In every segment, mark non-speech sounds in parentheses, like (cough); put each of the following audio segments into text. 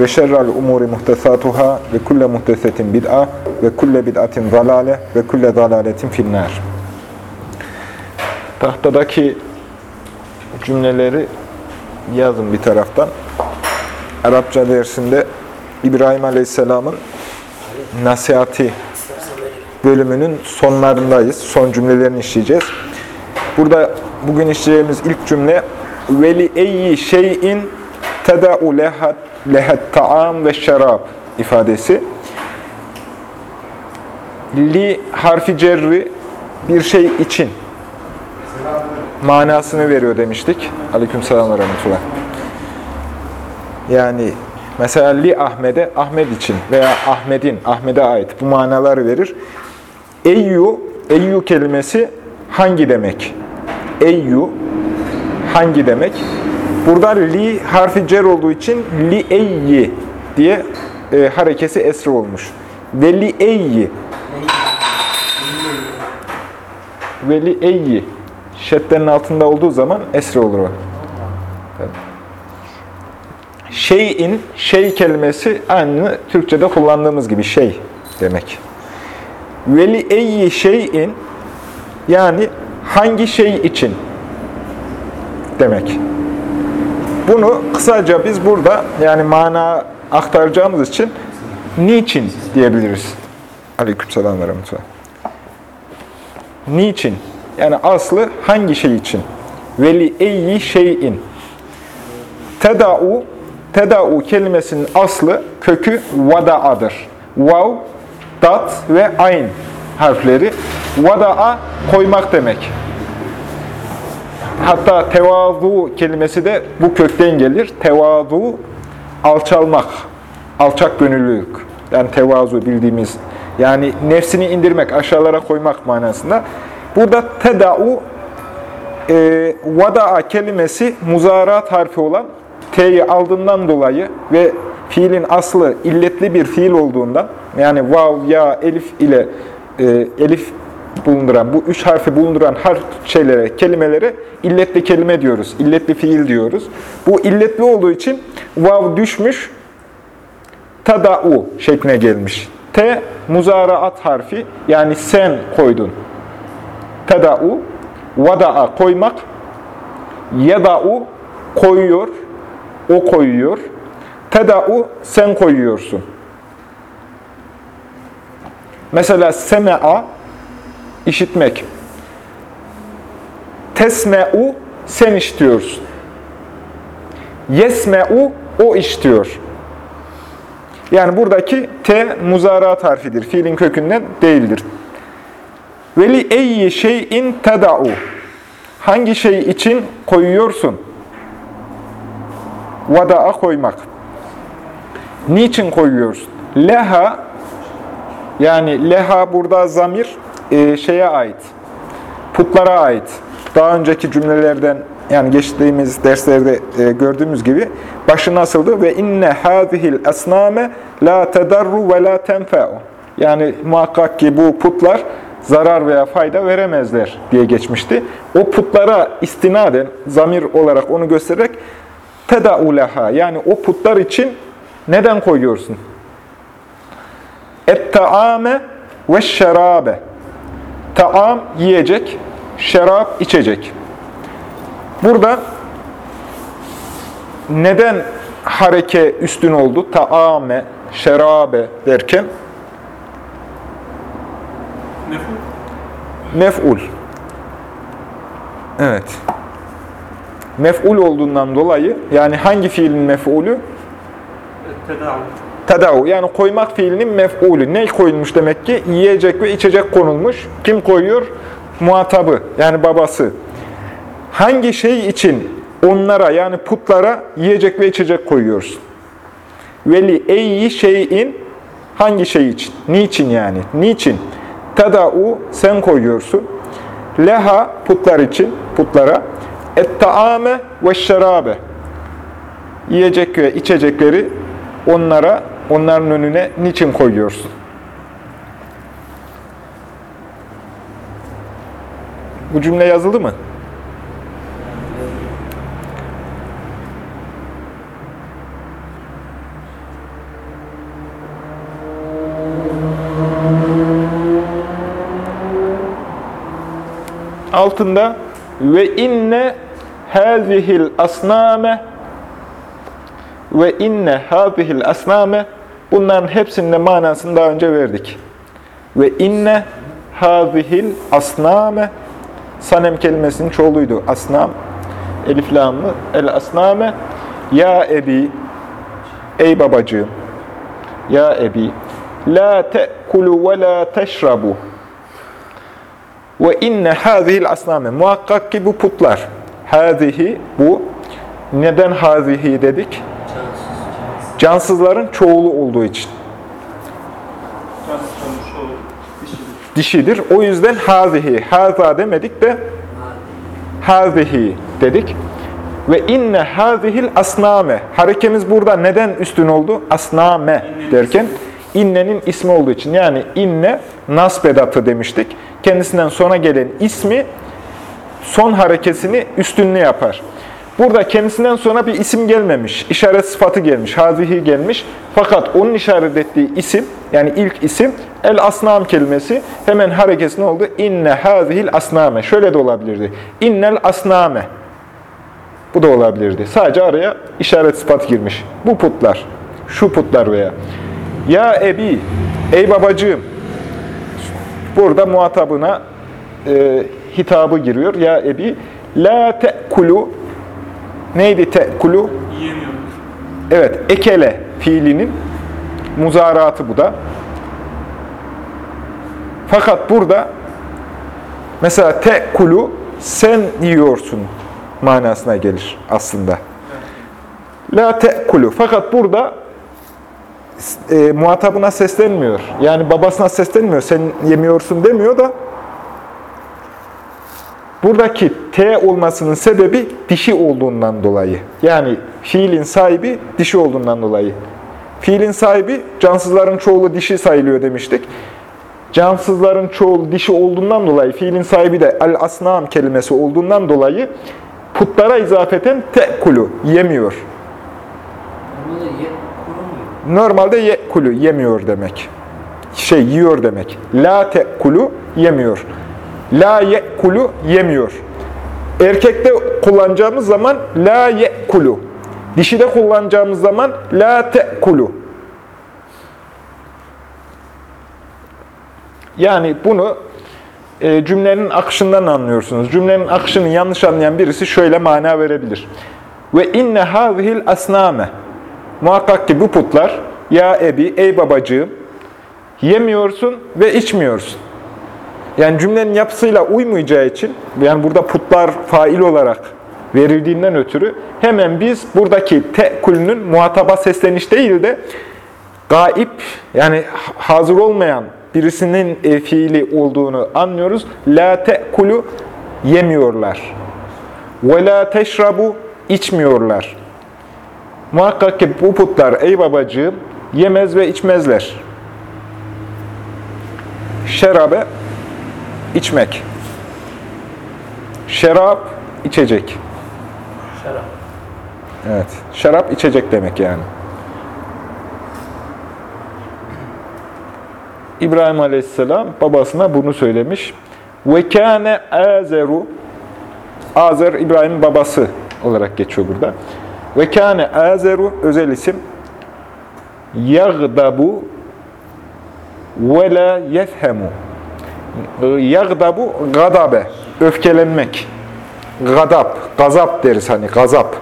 ve şerrel umuri muhtesatuhâ ve kulle muhtesetin bid'a ve kulle bid'atin zalale ve kulle zalaletin finnâr. Tahtadaki cümleleri yazın bir taraftan. Arapça dersinde İbrahim Aleyhisselam'ın nasihati bölümünün sonlarındayız. Son cümlelerini işleyeceğiz. Burada bugün işleyeceğimiz ilk cümle veli eyyi şeyin teda'u lehat lehat ta'am ve şarab ifadesi. Li harfi cerri bir şey için manasını veriyor demiştik. Aleykümselam ve rahmetullah. Yani mesela li Ahmet'e Ahmet için veya Ahmet'in Ahmet'e ait bu manaları verir. Eyyu, eyyu kelimesi hangi demek? Eyyu hangi demek? Burada li harfi cer olduğu için li eyyi diye e, harekesi esri olmuş. Ve li eyyi. Ve li eyyi. Şeddenin altında olduğu zaman esri olur o. Şeyin, şey kelimesi aynı Türkçe'de kullandığımız gibi şey demek. Veli eyyi şeyin yani hangi şey için demek. Bunu kısaca biz burada yani mana aktaracağımız için niçin diyebiliriz. Aleykümselam ve rahmetullah. Niçin? Yani aslı hangi şey için? Veli eyyi şeyin. Teda'u, teda'u kelimesinin aslı, kökü vada'adır. Vav, dat ve ayn harfleri. Vada'a koymak demek. Hatta tevazu kelimesi de bu kökten gelir. Tevazu, alçalmak, alçak gönüllülük. Yani tevazu bildiğimiz, yani nefsini indirmek, aşağılara koymak manasında. Burada teda'u, e, vada'a kelimesi muzarat harfi olan T'yi aldığından dolayı ve fiilin aslı illetli bir fiil olduğundan, yani vav, ya, elif ile e, elif bulunduran, bu üç harfi bulunduran harf şeylere, kelimelere illetli kelime diyoruz. illetli fiil diyoruz. Bu illetli olduğu için vav düşmüş, tada'u şekline gelmiş. T, muzaraat harfi, yani sen koydun. Tada'u, vada'a koymak, yeda'u koyuyor, o koyuyor. Teda'u sen koyuyorsun. Mesela seme'a işitmek. Tesme'u sen işitiyorsun. Yesme'u o işitiyor. Yani buradaki T muzarat harfidir. Fiilin kökünden değildir. Veli eyyi şeyin teda'u. Hangi şey için koyuyorsun? Vada'a koymak. Niçin koyuyorsun? Leha yani leha burada zamir e, şeye ait. Putlara ait. Daha önceki cümlelerden yani geçtiğimiz derslerde e, gördüğümüz gibi başı nasıldı? Ve inne hazihil esname la tedarru ve la tenfe'u. Yani muhakkak ki bu putlar zarar veya fayda veremezler diye geçmişti. O putlara istinaden, zamir olarak onu göstererek teda'u leha. Yani o putlar için neden koyuyorsun? Et-ta'ame ve şerabe. Taam yiyecek, şarap içecek. Burada neden hareke üstün oldu? Taame, şerabe derken mef'ul. Evet. Mef'ul olduğundan dolayı yani hangi fiilin mef'ulü? Tedavi. Tedavu. Yani koymak fiilinin mef'ulü. Ne koyulmuş demek ki? Yiyecek ve içecek konulmuş. Kim koyuyor? Muhatabı. Yani babası. Hangi şey için onlara yani putlara yiyecek ve içecek koyuyorsun? Veli eyyi şeyin hangi şey için? Niçin yani? Niçin? Tada'u sen koyuyorsun. Leha putlar için, putlara. Et-taame ve şerabe. Yiyecek ve içecekleri onlara, onların önüne niçin koyuyorsun? Bu cümle yazıldı mı? altında ve inne hazihil asname ve inne hazihil asname bunların hepsinin de manasını daha önce verdik. Ve inne hazihil asname sanem kelimesinin çoğuluydu. Asnam elif lamlı el asname ya ebi ey babacığım ya ebi la te'kulu ve la teşrabu ve inne hazihil asname. Muhakkak ki bu putlar. Hazihi bu. Neden hazihi dedik? Cansızların çoğulu olduğu için. Dişidir. O yüzden hazihi. Haza demedik de hazihi dedik. Ve inne hazihil asname. Harekemiz burada neden üstün oldu? Asname derken innenin ismi olduğu için. Yani inne nasbedatı demiştik. Kendisinden sonra gelen ismi son harekesini üstünlüğü yapar. Burada kendisinden sonra bir isim gelmemiş. işaret sıfatı gelmiş. Hazihi gelmiş. Fakat onun işaret ettiği isim, yani ilk isim el asnam kelimesi hemen harekesine oldu. İnne hazihil asname. Şöyle de olabilirdi. İnnel asname. Bu da olabilirdi. Sadece araya işaret sıfat girmiş. Bu putlar, şu putlar veya. Ya ebi, ey babacığım. Burada muhatabına e, hitabı giriyor. Ya ebi, la te'kulu. Neydi te'kulu? Yiyemiyor. Evet, ekele fiilinin muzaratı bu da. Fakat burada mesela te'kulu sen yiyorsun manasına gelir aslında. La te'kulu. Fakat burada e, muhatabına seslenmiyor. Yani babasına seslenmiyor. Sen yemiyorsun demiyor da buradaki T olmasının sebebi dişi olduğundan dolayı. Yani fiilin sahibi dişi olduğundan dolayı. Fiilin sahibi cansızların çoğulu dişi sayılıyor demiştik. Cansızların çoğulu dişi olduğundan dolayı, fiilin sahibi de el-asnam kelimesi olduğundan dolayı putlara izafeten te'kulu, yemiyor. Normalde ye'kulu, yemiyor demek. Şey, yiyor demek. La te'kulu, yemiyor. La ye'kulu, yemiyor. Erkekte kullanacağımız zaman la ye'kulu. Dişide kullanacağımız zaman la te'kulu. Yani bunu e, cümlenin akışından anlıyorsunuz. Cümlenin akışını yanlış anlayan birisi şöyle mana verebilir. Ve inne hazihil asname. Muhakkak ki bu putlar, ya ebi, ey babacığım, yemiyorsun ve içmiyorsun. Yani cümlenin yapısıyla uymayacağı için, yani burada putlar fail olarak verildiğinden ötürü hemen biz buradaki te'kulünün muhataba sesleniş değil de gaip, yani hazır olmayan birisinin e, fiili olduğunu anlıyoruz. La te'kulu yemiyorlar. Ve la teşrabu içmiyorlar. Muhakkak ki bu putlar ey babacığım yemez ve içmezler. Şerabe içmek. Şerap içecek. Şarap. Evet. Şarap içecek demek yani. İbrahim Aleyhisselam babasına bunu söylemiş. Ve kâne azeru Azer İbrahim'in babası olarak geçiyor burada. Ve kâne azeru özel isim yagdabu ve la yefhemu yagdabu gadabe öfkelenmek gadap, gazap deriz hani gazap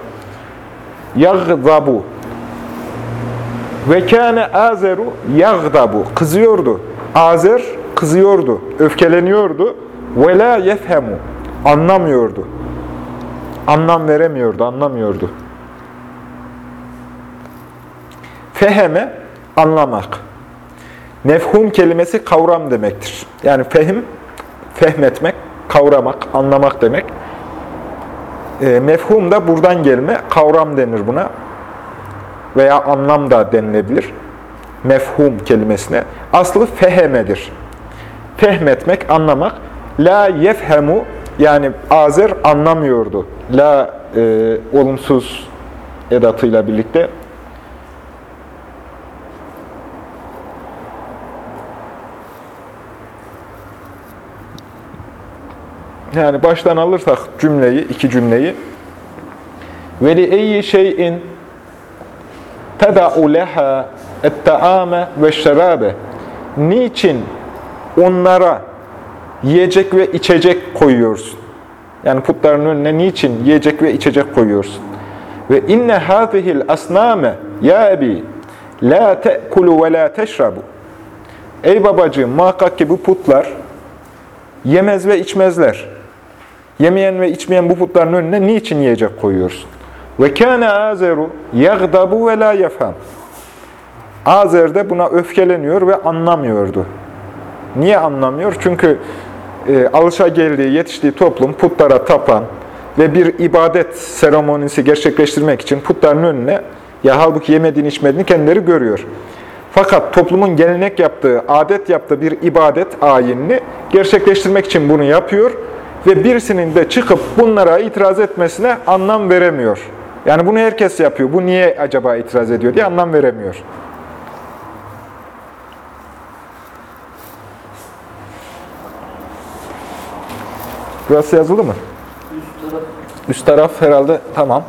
yagdabu ve kâne azeru yagdabu kızıyordu. Azer kızıyordu, öfkeleniyordu. Ve la yefhemu anlamıyordu. Anlam veremiyordu, anlamıyordu. Feheme, anlamak. Mefhum kelimesi kavram demektir. Yani fehim, fehmetmek, kavramak, anlamak demek. E, mefhum da buradan gelme, kavram denir buna. Veya anlam da denilebilir. Mefhum kelimesine. Aslı fehemedir. Fehmetmek, anlamak. La yefhemu, yani Azer anlamıyordu. La e, olumsuz edatıyla birlikte. Yani baştan alırsak cümleyi, iki cümleyi. Ve li eyyi şeyin teda'u leha et-ta'ame ve şerabe. Niçin onlara yiyecek ve içecek koyuyorsun? Yani putların önüne niçin yiyecek ve içecek koyuyorsun? Ve inne hâzihil asnâme ya ebi la te'kulu ve la teşrabu. Ey babacığım muhakkak ki bu putlar yemez ve içmezler. Yemeyen ve içmeyen bu putların önüne niçin yiyecek koyuyorsun? Ve kâne azeru yagdabu ve la yefham. Azer de buna öfkeleniyor ve anlamıyordu. Niye anlamıyor? Çünkü e, alışa geldiği, yetiştiği toplum putlara tapan ve bir ibadet seremonisi gerçekleştirmek için putların önüne ya halbuki yemediğini içmediğini kendileri görüyor. Fakat toplumun gelenek yaptığı, adet yaptığı bir ibadet ayinini gerçekleştirmek için bunu yapıyor ve birisinin de çıkıp bunlara itiraz etmesine anlam veremiyor. Yani bunu herkes yapıyor. Bu niye acaba itiraz ediyor diye anlam veremiyor. Burası yazılı mı? Üst taraf Üst taraf herhalde tamam.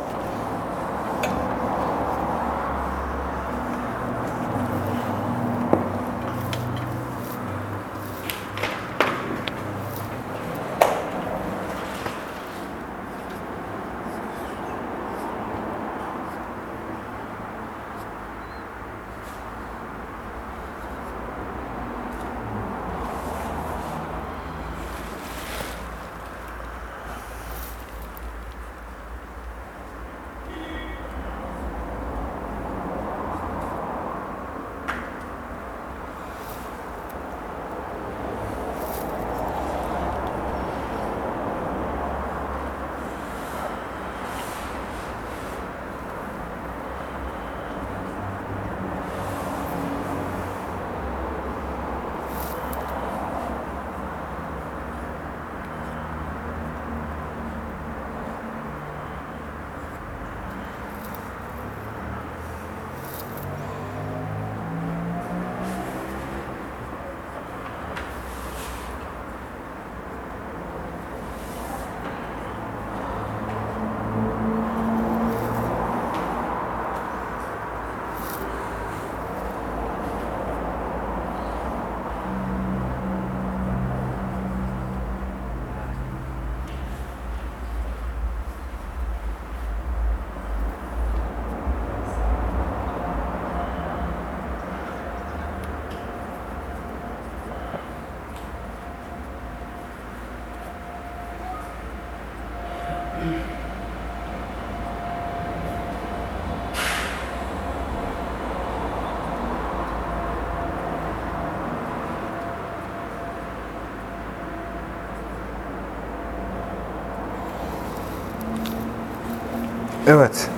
Evet.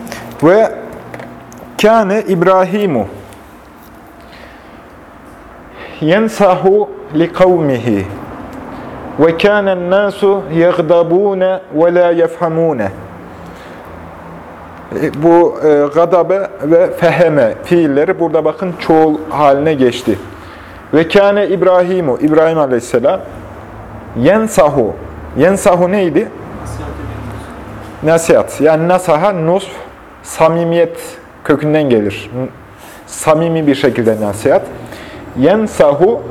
Ve kâne İbrahimu yensahu li kavmihi ve kânen nâsu yagdabûne ve lâ yefhamûne E, Bu e, gadabe ve feheme fiilleri burada bakın çoğul haline geçti. Ve kâne İbrahimu, İbrahim aleyhisselam yensahu. Yensahu neydi? Nasihat. Yani nasaha, nusf, samimiyet kökünden gelir. Samimi bir şekilde nasihat. Yensahu,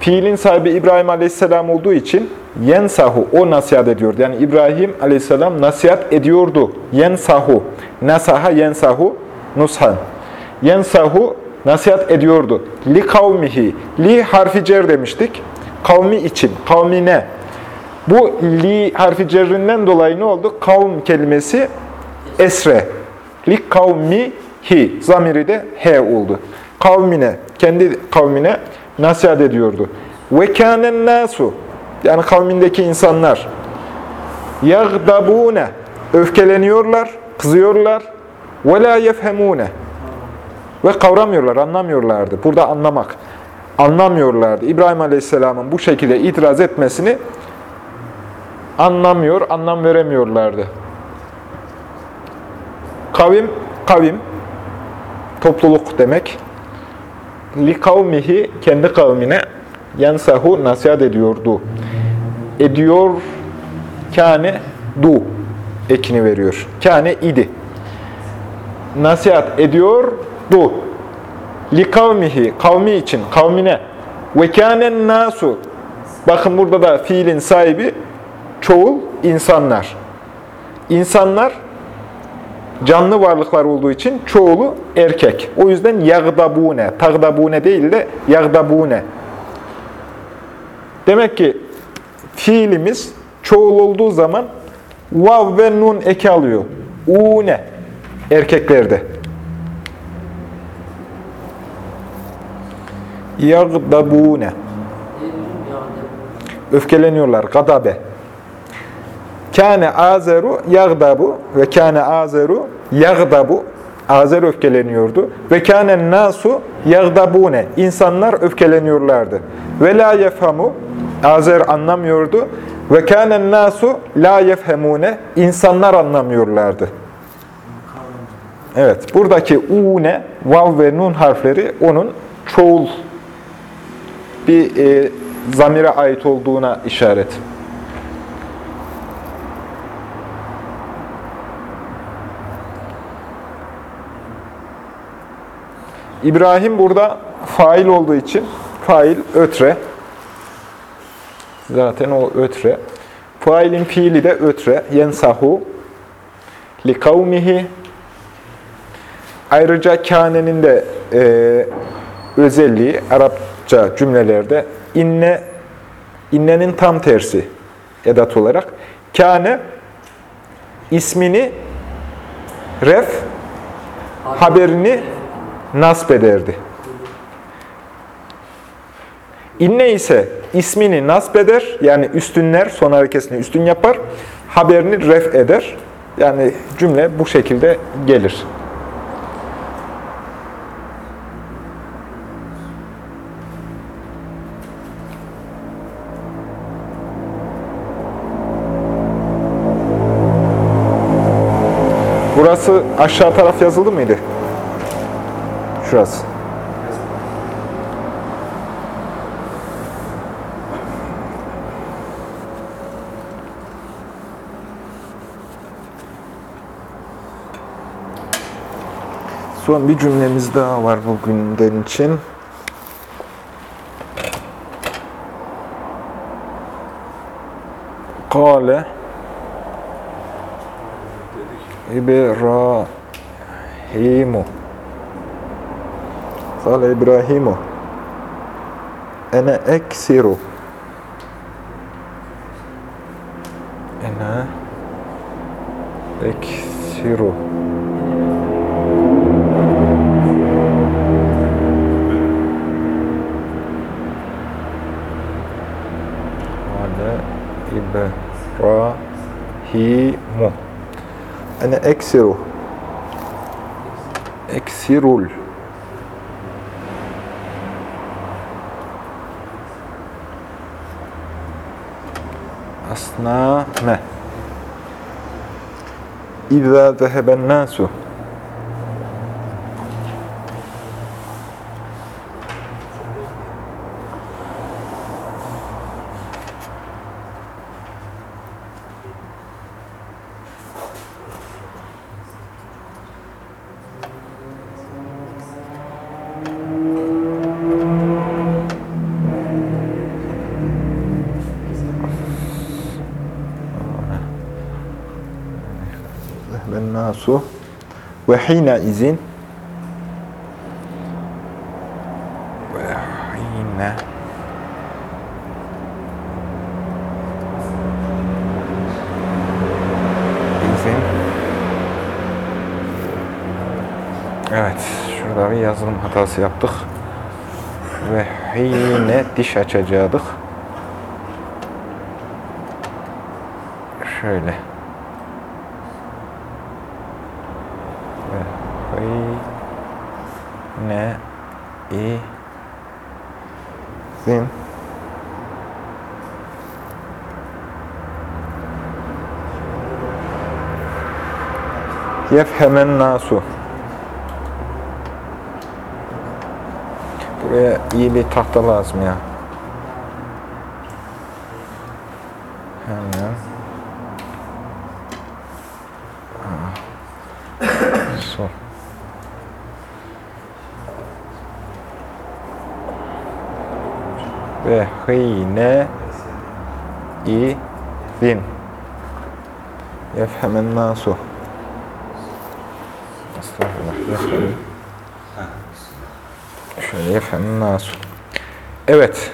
fiilin sahibi İbrahim Aleyhisselam olduğu için yensahu, o nasihat ediyordu. Yani İbrahim Aleyhisselam nasihat ediyordu. Yensahu, nasaha yensahu, nushan. Yensahu, nasihat ediyordu. Li kavmihi, li harfi cer demiştik. Kavmi için, kavmine. Bu li harfi cerrinden dolayı ne oldu? Kavm kelimesi esre. Li kavmi hi. Zamiri de he oldu. Kavmine, kendi kavmine nasihat ediyordu. Ve kânen nasu. Yani kavmindeki insanlar. Yagdabune. Öfkeleniyorlar, kızıyorlar. Ve la yefhemune. Ve kavramıyorlar, anlamıyorlardı. Burada anlamak. Anlamıyorlardı. İbrahim Aleyhisselam'ın bu şekilde itiraz etmesini anlamıyor, anlam veremiyorlardı. Kavim, kavim, topluluk demek. Li kavmihi, kendi kavmine yansahu nasihat ediyordu. Ediyor, kâne du ekini veriyor. Kâne idi. Nasihat ediyor, du. Li kavmihi, kavmi için, kavmine. Ve kânen nasu. Bakın burada da fiilin sahibi çoğul insanlar. İnsanlar canlı varlıklar olduğu için çoğulu erkek. O yüzden yagdabune, tagdabune değil de yagdabune. Demek ki fiilimiz çoğul olduğu zaman vav ve nun eki alıyor. Une erkeklerde. Yagdabune. Öfkeleniyorlar. Gadabe. Kâne azeru yagdabu ve kâne azeru yagdabu. Azer öfkeleniyordu. Ve kâne nasu yagdabune. İnsanlar öfkeleniyorlardı. Ve la yefhamu. Azer anlamıyordu. Ve kâne nasu la yefhemune. İnsanlar anlamıyorlardı. Evet, buradaki une, vav ve nun harfleri onun çoğul bir e, zamire ait olduğuna işaret. İbrahim burada fail olduğu için fail ötre. Zaten o ötre. Failin fiili de ötre. Yensahu li kavmihi Ayrıca kânenin de e, özelliği Arapça cümlelerde inne innenin tam tersi edat olarak kâne ismini ref haberini nasp ederdi. İnne ise ismini nasp eder, yani üstünler, son harekesini üstün yapar, haberini ref eder. Yani cümle bu şekilde gelir. Burası aşağı taraf yazıldı mıydı? Şurası. Son bir cümlemiz daha var bugünden için. Kale İbrahimu Kale İbrahimu Ene eksiru Ene eksiru Kale İbrahimu Ene eksiru Eksirul Asname İzâ zeheben nâsu zeheben nâsu ve hîne izin ve hîne izin bir yazılım hatası yaptık. Ve hine diş açacaktık. Şöyle. Ve hine izin yefhemen nasu. Buraya iyi bir tahta lazım ya. Hemen. Ha. Su. Ve hine izin yefhemen nasu. Şöyle yefhemen nasu. Evet.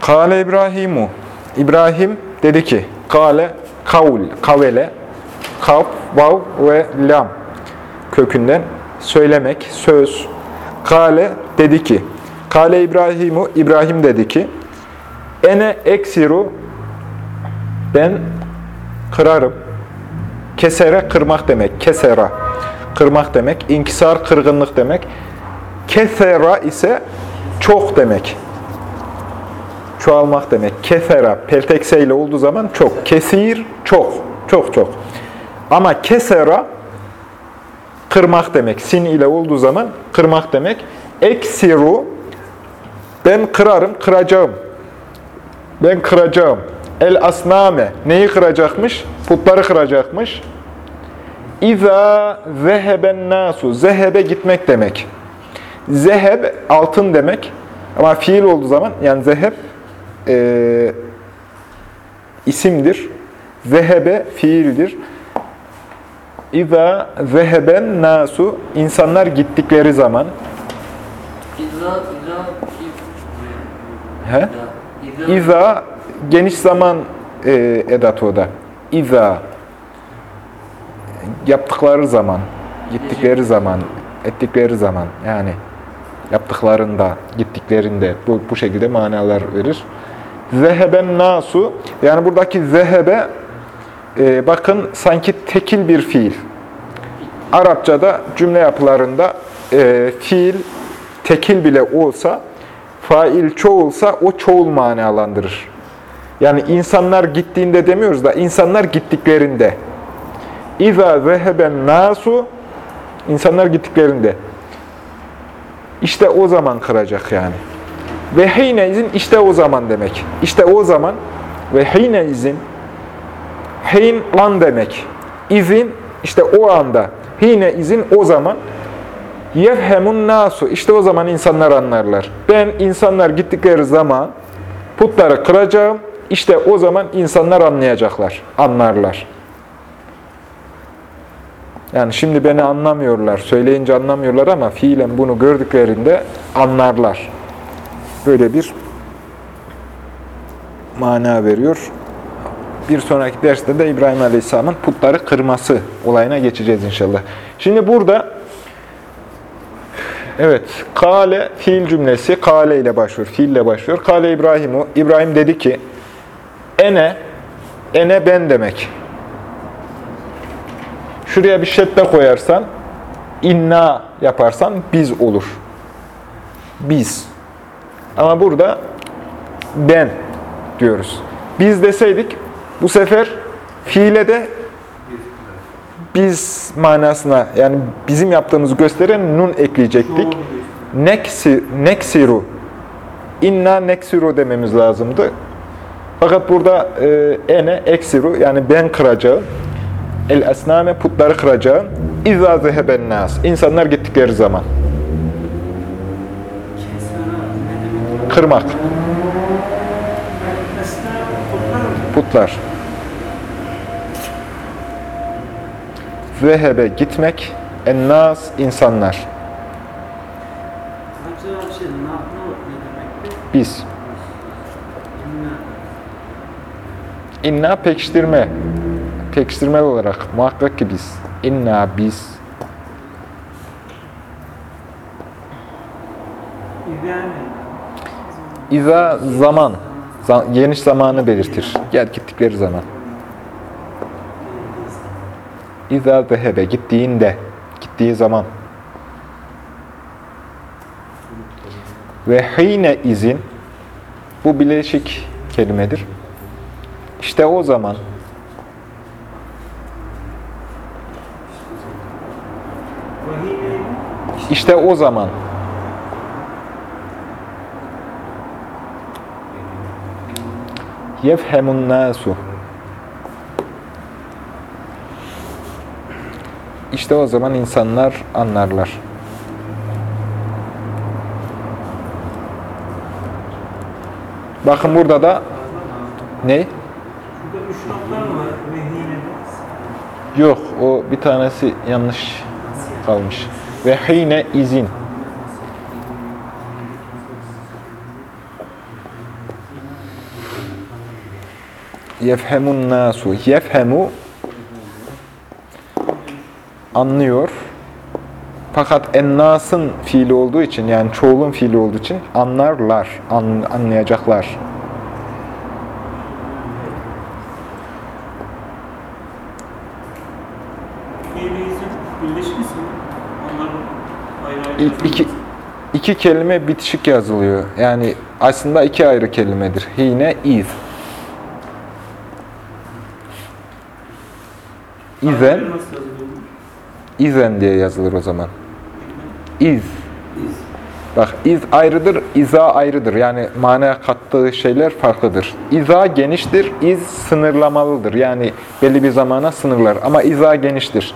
Kale İbrahimu. İbrahim dedi ki, Kale, kavl, kavele, kaf, vav ve lam kökünden söylemek, söz. Kale dedi ki, Kale İbrahimu, İbrahim dedi ki, Ene eksiru, ben kırarım. Kesere kırmak demek, kesera kırmak demek, inkisar kırgınlık demek. Kesera ise çok demek. Çoğalmak demek. Kefera, peltekseyle olduğu zaman çok. Kesir, çok. Çok çok. Ama kesera, kırmak demek. Sin ile olduğu zaman kırmak demek. Eksiru, ben kırarım, kıracağım. Ben kıracağım. El asname, neyi kıracakmış? Putları kıracakmış. İza zeheben nasu, zehebe gitmek demek. Zeheb, altın demek. Ama fiil olduğu zaman, yani zeheb, e, isimdir. Zehebe fiildir. İza zeheben nasu insanlar gittikleri zaman İza, İza, he? İza, geniş zaman e, edatı o da. İza yaptıkları zaman, gittikleri zaman, ettikleri zaman yani yaptıklarında, gittiklerinde bu, bu şekilde manalar verir. Zeheben nasu yani buradaki zehebe e, bakın sanki tekil bir fiil. Arapçada cümle yapılarında e, fiil tekil bile olsa, fail çoğulsa o çoğul manalandırır. Yani insanlar gittiğinde demiyoruz da insanlar gittiklerinde. İza zeheben nasu insanlar gittiklerinde. İşte o zaman kıracak yani. Ve hine izin işte o zaman demek. İşte o zaman ve hine izin Hein an demek. İzin işte o anda. Hine izin o zaman. Yefhemun nasu. İşte o zaman insanlar anlarlar. Ben insanlar gittikleri zaman putları kıracağım. İşte o zaman insanlar anlayacaklar. Anlarlar. Yani şimdi beni anlamıyorlar. Söyleyince anlamıyorlar ama fiilen bunu gördüklerinde anlarlar. Böyle bir mana veriyor. Bir sonraki derste de İbrahim Aleyhisselam'ın putları kırması olayına geçeceğiz inşallah. Şimdi burada evet kale fiil cümlesi kale ile başlıyor. Fiille başlıyor. Kale İbrahimu İbrahim dedi ki ene ene ben demek. Şuraya bir şedde koyarsan inna yaparsan biz olur. Biz. Ama burada ben diyoruz. Biz deseydik bu sefer fiile de biz manasına yani bizim yaptığımızı gösteren nun ekleyecektik. Neksi, neksiru. İnna neksiru dememiz lazımdı. Fakat burada e, ene eksiru yani ben kıracağım. El esname putları kıracağım. İzâ zeheben nas. İnsanlar gittikleri zaman. Kırmak. Putlar. Zehebe gitmek. Ennas insanlar. Biz. İnna. Pekiştirme. pekiştirmeli olarak muhakkak ki biz. İnna biz. İza zaman. za- geniş zamanı belirtir. Gel gittikleri zaman. İza zehebe gittiğinde. Gittiği zaman. Ve hine izin. Bu bileşik kelimedir. İşte o zaman. İşte o zaman. Yefhemun nasu. İşte o zaman insanlar anlarlar. Bakın burada da ne? Yok, o bir tanesi yanlış kalmış. Ve hine izin. Yefhemun nasu. Yefhemu anlıyor. Fakat ennasın fiili olduğu için yani çoğulun fiili olduğu için anlarlar, an, anlayacaklar. İki, iki kelime bitişik yazılıyor. Yani aslında iki ayrı kelimedir. Hine, iz. İzen, Nasıl? İzen diye yazılır o zaman. İz. Bak iz ayrıdır, iza ayrıdır. Yani manaya kattığı şeyler farklıdır. İza geniştir, iz sınırlamalıdır. Yani belli bir zamana sınırlar. Ama iza geniştir.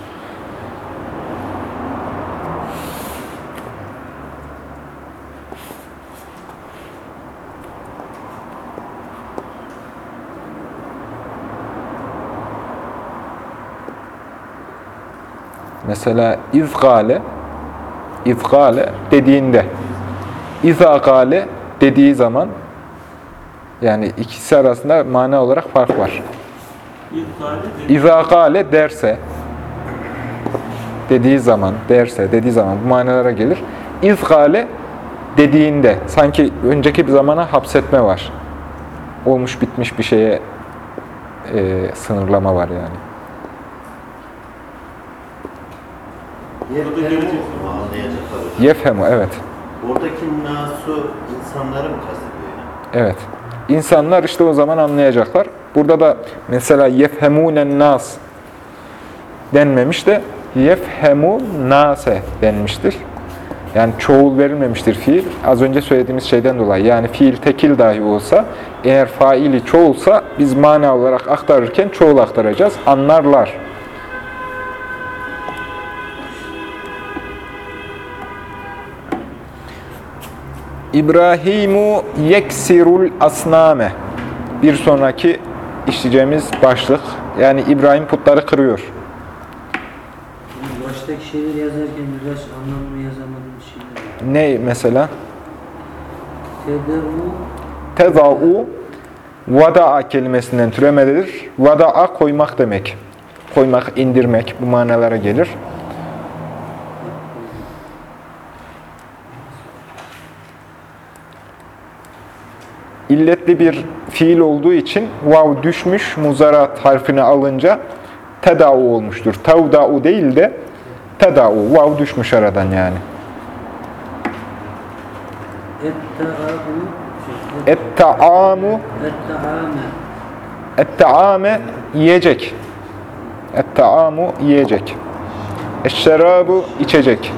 Mesela izgale, izgale dediğinde, izagale dediği zaman, yani ikisi arasında mana olarak fark var. İzagale derse, dediği zaman, derse, dediği zaman bu manalara gelir. İzgale dediğinde, sanki önceki bir zamana hapsetme var. Olmuş bitmiş bir şeye e, sınırlama var yani. Burada gelecek. Anlayacaklar. Yefhemu, evet. Oradaki nasu insanları mı kastediyor yani? Evet. İnsanlar işte o zaman anlayacaklar. Burada da mesela yefhemunen nas denmemiş de yefhemu nase denmiştir. Yani çoğul verilmemiştir fiil. Az önce söylediğimiz şeyden dolayı. Yani fiil tekil dahi olsa, eğer faili çoğulsa biz mana olarak aktarırken çoğul aktaracağız. Anlarlar. İbrahimu yeksirul asname. Bir sonraki işleyeceğimiz başlık. Yani İbrahim putları kırıyor. Baştaki şeyleri yazarken biraz anlamını yazamadığım şeyler. Ne mesela? Tedevu Teza'u vada'a kelimesinden türemededir. Vada'a koymak demek. Koymak, indirmek bu manalara gelir. İlletli bir fiil olduğu için vav düşmüş muzarat harfini alınca teda'u olmuştur. Tavda'u değil de teda'u. Vav düşmüş aradan yani. ettaamu Et-ta'ame yiyecek. Et-ta'amu yiyecek. Eşşerabu içecek.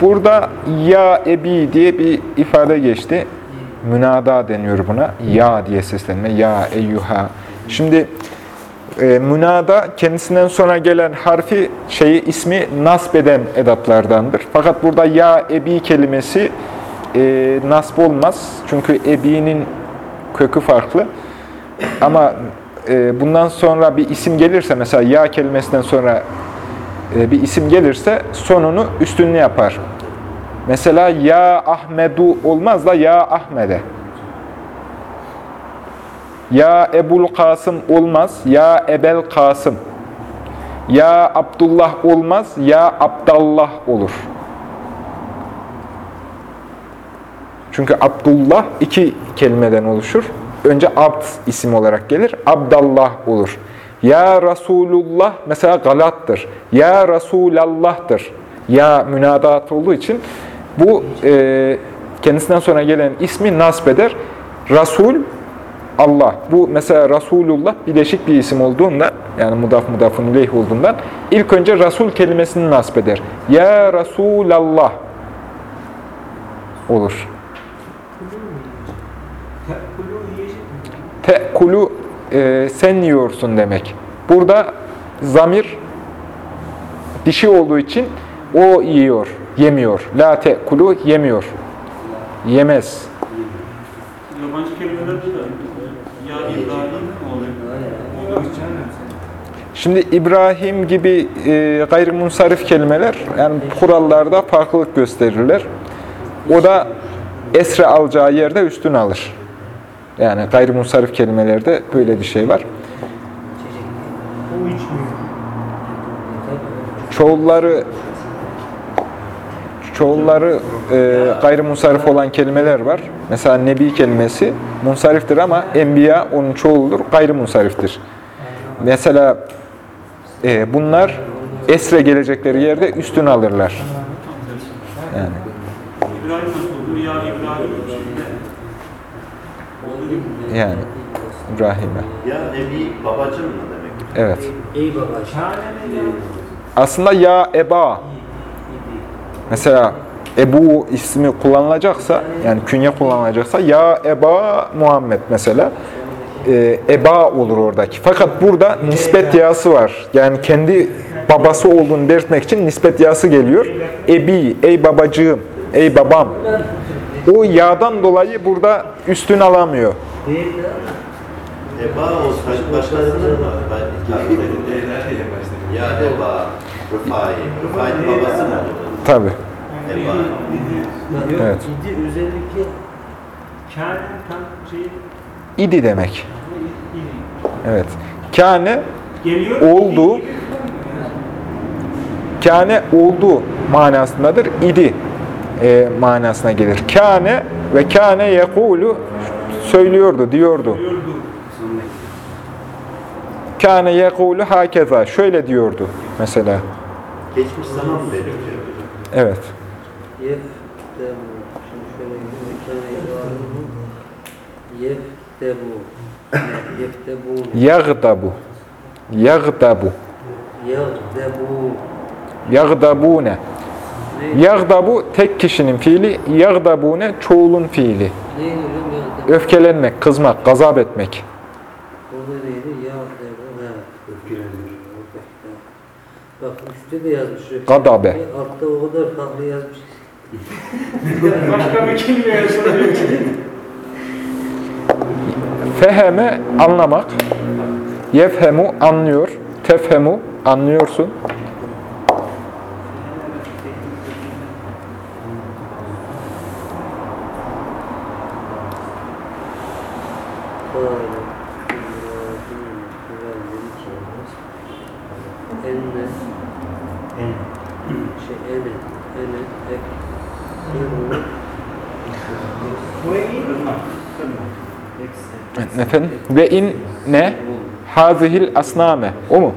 Burada ya ebi diye bir ifade geçti. Münada deniyor buna. Ya diye seslenme. Ya eyyuha. Şimdi e, münada kendisinden sonra gelen harfi şeyi ismi nasbeden edatlardandır. Fakat burada ya ebi kelimesi e, nasb olmaz. Çünkü ebinin kökü farklı. Ama e, bundan sonra bir isim gelirse mesela ya kelimesinden sonra bir isim gelirse sonunu üstünlü yapar. Mesela ya Ahmedu olmaz da ya Ahmede. Ya Ebul Kasım olmaz, ya Ebel Kasım. Ya Abdullah olmaz, ya Abdallah olur. Çünkü Abdullah iki kelimeden oluşur. Önce Abd isim olarak gelir, Abdallah olur. Ya Resulullah mesela Galat'tır. Ya Resulallah'tır. Ya münadat olduğu için bu e, kendisinden sonra gelen ismi nasp eder. Resul Allah. Bu mesela Resulullah bileşik bir isim olduğundan, yani mudaf mudafun ileyh olduğundan ilk önce Resul kelimesini nasp eder. Ya Resulallah olur. Te'kulu e, sen yiyorsun demek. Burada zamir dişi olduğu için o yiyor, yemiyor. La te'kulu yemiyor. Yemez. Yabancı kelimelerde de ya İbrahim oluyor. Olduğu için Şimdi İbrahim gibi e, gayrimunsarif kelimeler yani kurallarda farklılık gösterirler. O da esre alacağı yerde üstün alır. Yani gayrimunsarif kelimelerde böyle bir şey var. Çoğulları çoğulları e, gayrimunsarif olan kelimeler var. Mesela nebi kelimesi munsariftir ama enbiya onun çoğuludur, gayrimunsariftir. Mesela e, bunlar esre gelecekleri yerde üstün alırlar. Yani İbrahim nasıl olur? Ya İbrahim. Yani İbrahim'e. Ya Nebi babacım mı demek? Evet. Ey baba. Aslında ya eba mesela Ebu ismi kullanılacaksa yani künye kullanılacaksa ya Eba Muhammed mesela e, Eba olur oradaki. Fakat burada nispet yası var. Yani kendi babası olduğunu belirtmek için nispet yası geliyor. Ebi, ey babacığım, ey babam. O yağdan dolayı burada üstün alamıyor. Eba olsaydı başkasının mı? Ben hitap ederim. Ya Eba, Rıfai. Rıfai'nin babası mı olur? Tabi. Eba. Evet. ciddi özellikle Kâr tam şey İdi demek. Evet. Kâne geliyor. oldu. Kâne oldu manasındadır. İdi e, manasına gelir. Kâne ve kâne yekulu söylüyordu, diyordu. Kâne yekulu hakeza. Şöyle diyordu mesela. Geçmiş zaman mı belirtiyor? Evet. yef debu. Şimdi şöyle gidelim. Yef debu. Yef debu. Yagdabu. Yagdabu. Yef debu. Yagdabune. Yagdabu tek kişinin fiili, yagdabune çoğulun fiili. Öfkelenmek, kızmak, gazap etmek. Bak üstte de yazmış. Gadabe. Altta o kadar farklı yazmış. Başka bir kelime yazılıyor. Feheme anlamak. Yefhemu anlıyor. Tefhemu anlıyorsun. Aynen. Enne. Şey ene. Ene. Ek. Yürü. Buraya iyi mi? Efendim? Ve in ne? Hazihil asname. O mu?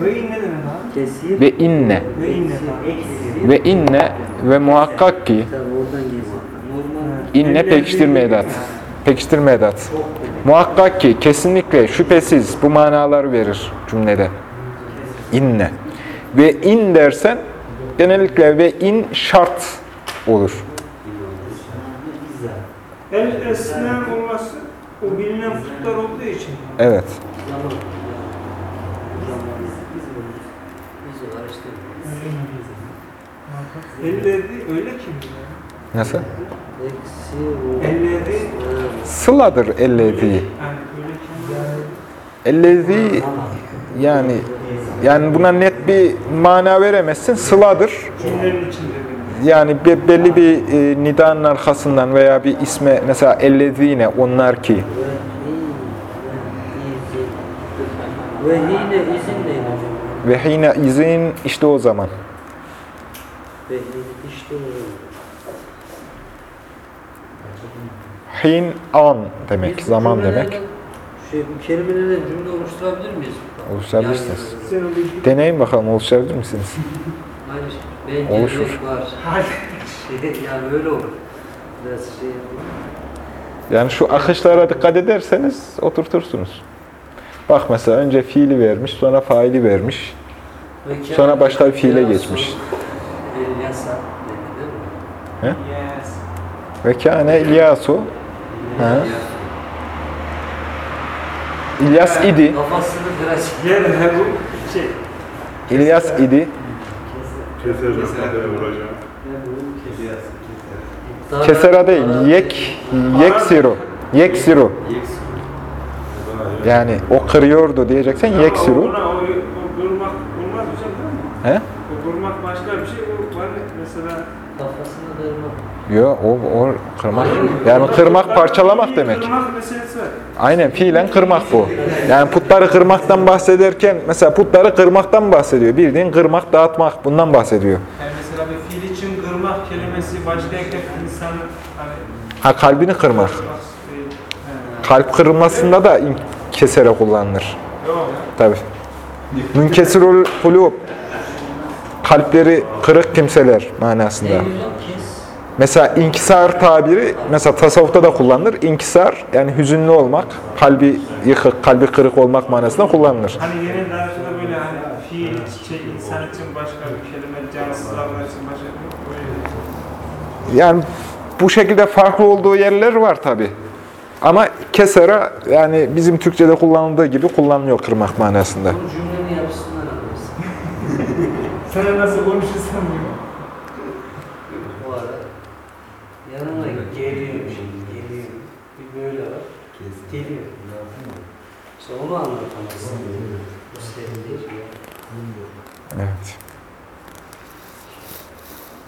Ve in ne demek abi? Kesir. Ve inne. Ve in ne demek? Ve inne ve muhakkak ki inne pekiştirme edat. Pekiştirme edat. Muhakkak ki kesinlikle şüphesiz bu manaları verir cümlede. İnne. Ve in dersen genellikle ve in şart olur. El esnem olması o bilinen putlar olduğu için. Evet. Zaman. Elleri öyle kim? Nasıl? Elleri Sıladır ellezi. Ellezi yani Yani buna net bir mana veremezsin. Sıladır. Cümlenin içinde. Yani be- belli bir e, nidanın arkasından veya bir isme mesela ellezine onlar ki Ve hi, ve izin. Ve hine izin neydi hocam? ve hine izin işte o zaman. Ve hi, işte o zaman. Hin an demek, Biz zaman demek. Şey, bu kelimelerden cümle oluşturabilir miyiz? Oluşturabilirsiniz. Yani, Deneyin bakalım oluşturabilir misiniz? Bence Oluşur. var. (laughs) Şey, yani öyle olur. Biraz şey Yani şu akışlara dikkat ederseniz oturtursunuz. Bak mesela önce fiili vermiş, sonra faili vermiş. Ve Sonra başka bir fiile geçmiş. El yasa dedi. Ve kâne İlyasu. Ha. İlyas idi. Kafasını biraz (laughs) Yer he bu şey. İlyas idi. Keser kafaya vuracağım. Kesera değil, yek, yeksiru. Yeksiru. Yani o kırıyordu diyeceksen yeksiru. Ona o, o durmak olmaz hocam değil mi? He? O durmak başka bir şey. O var mesela. Yok o, o kırmak. Yani kırmak parçalamak demek. Aynen fiilen kırmak bu. Yani putları kırmaktan bahsederken mesela putları kırmaktan bahsediyor. Bildiğin kırmak, dağıtmak bundan bahsediyor. Yani mesela bir fiil için kırmak kelimesi başlayken insanın hani Ha kalbini kırmak. Kalp kırılmasında da kesere kullanılır. Tabi. Münkesirul kulub. Kalpleri kırık kimseler manasında. Mesela inkisar tabiri mesela tasavvufta da kullanılır. İnkisar yani hüzünlü olmak, kalbi yıkık, kalbi kırık olmak manasında kullanılır. Hani yeni Arapçada böyle hani fiil, şey, insan için başka bir kelime, cansızlar için başka bir böyle. Yani bu şekilde farklı olduğu yerler var tabi. Ama kesera yani bizim Türkçe'de kullanıldığı gibi kullanılıyor kırmak manasında. Bu cümlenin yapısından anlarsın. Sana (laughs) nasıl konuşursam diyor. Bu ara yanına geliyor şimdi, geliyor. Bir böyle var. Geliyor. İşte onu anlatamazsın. Bu senin değil ya. Evet.